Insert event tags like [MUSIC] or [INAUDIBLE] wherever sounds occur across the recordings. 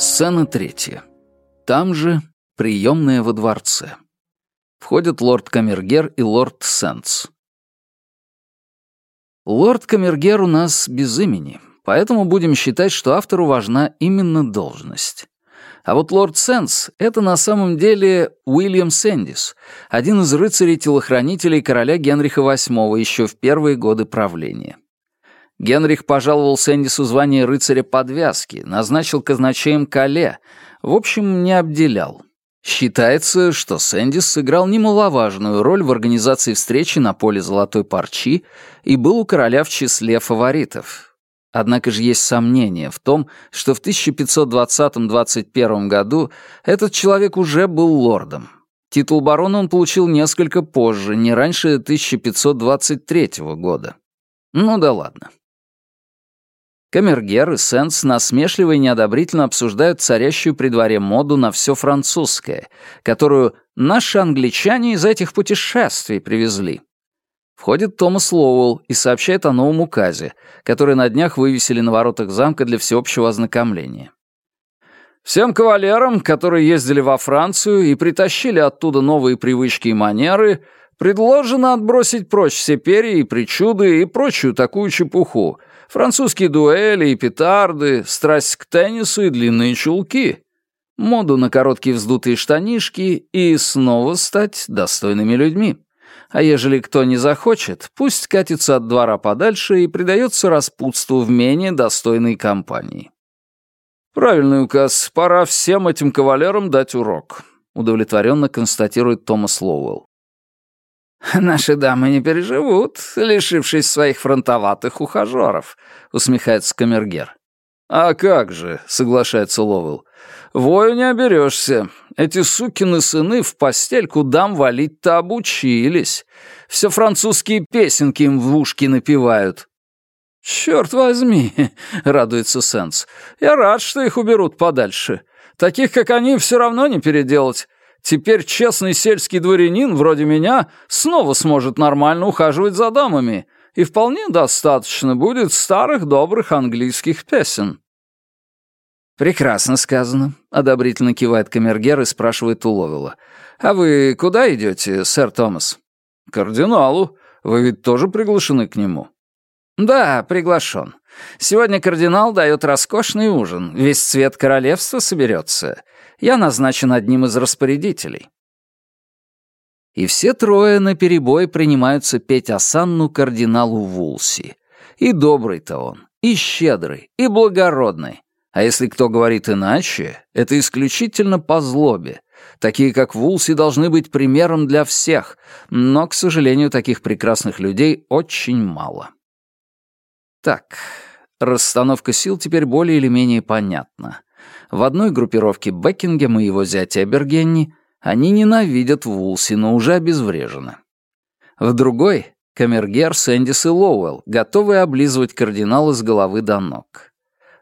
Сцена третья. Там же приемная во дворце. Входят лорд Камергер и лорд Сенс. Лорд Камергер у нас без имени, поэтому будем считать, что автору важна именно должность. А вот лорд Сенс — это на самом деле Уильям Сэндис, один из рыцарей-телохранителей короля Генриха VIII еще в первые годы правления. Генрих пожаловал Сэндису звание рыцаря подвязки, назначил казначеем Кале, в общем, не обделял. Считается, что Сэндис сыграл немаловажную роль в организации встречи на поле Золотой Парчи и был у короля в числе фаворитов. Однако же есть сомнение в том, что в 1520-21 году этот человек уже был лордом. Титул барона он получил несколько позже, не раньше 1523 года. Ну да ладно. Камергер и Сенс насмешливо и неодобрительно обсуждают царящую при дворе моду на все французское, которую наши англичане из этих путешествий привезли. Входит Томас Лоуэлл и сообщает о новом указе, который на днях вывесили на воротах замка для всеобщего ознакомления. Всем кавалерам, которые ездили во Францию и притащили оттуда новые привычки и манеры, предложено отбросить прочь все перья и причуды и прочую такую чепуху — Французские дуэли и петарды, страсть к теннису и длинные чулки. Моду на короткие вздутые штанишки и снова стать достойными людьми. А ежели кто не захочет, пусть катится от двора подальше и предается распутству в менее достойной компании. «Правильный указ. Пора всем этим кавалерам дать урок», — удовлетворенно констатирует Томас Лоуэлл. «Наши дамы не переживут, лишившись своих фронтоватых ухажеров», — усмехается Камергер. «А как же», — соглашается Ловел. «Вою не оберешься. Эти сукины сыны в постельку дам валить-то обучились. Все французские песенки им в ушки напевают». «Черт возьми», [LAUGHS] — радуется Сенс. «Я рад, что их уберут подальше. Таких, как они, все равно не переделать. Теперь честный сельский дворянин, вроде меня, снова сможет нормально ухаживать за дамами, и вполне достаточно будет старых добрых английских песен». «Прекрасно сказано», — одобрительно кивает камергер и спрашивает у Ловела. «А вы куда идете, сэр Томас?» «К кардиналу. Вы ведь тоже приглашены к нему?» «Да, приглашен. Сегодня кардинал дает роскошный ужин. Весь цвет королевства соберется я назначен одним из распорядителей. И все трое наперебой принимаются петь осанну кардиналу Вулси. И добрый-то он, и щедрый, и благородный. А если кто говорит иначе, это исключительно по злобе. Такие, как Вулси, должны быть примером для всех, но, к сожалению, таких прекрасных людей очень мало. Так, расстановка сил теперь более или менее понятна. В одной группировке Бекингем и его зятя Бергенни они ненавидят Вулси, но уже обезврежены. В другой — Камергер, Сэндис и Лоуэлл, готовые облизывать кардинала с головы до ног.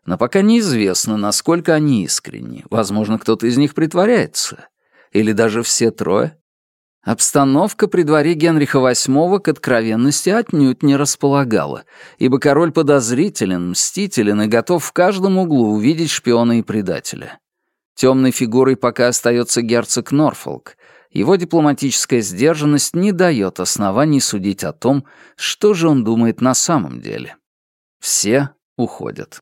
Но пока неизвестно, насколько они искренни. Возможно, кто-то из них притворяется. Или даже все трое. Обстановка при дворе Генриха VIII к откровенности отнюдь не располагала, ибо король подозрителен, мстителен и готов в каждом углу увидеть шпиона и предателя. Темной фигурой пока остается герцог Норфолк. Его дипломатическая сдержанность не дает оснований судить о том, что же он думает на самом деле. Все уходят.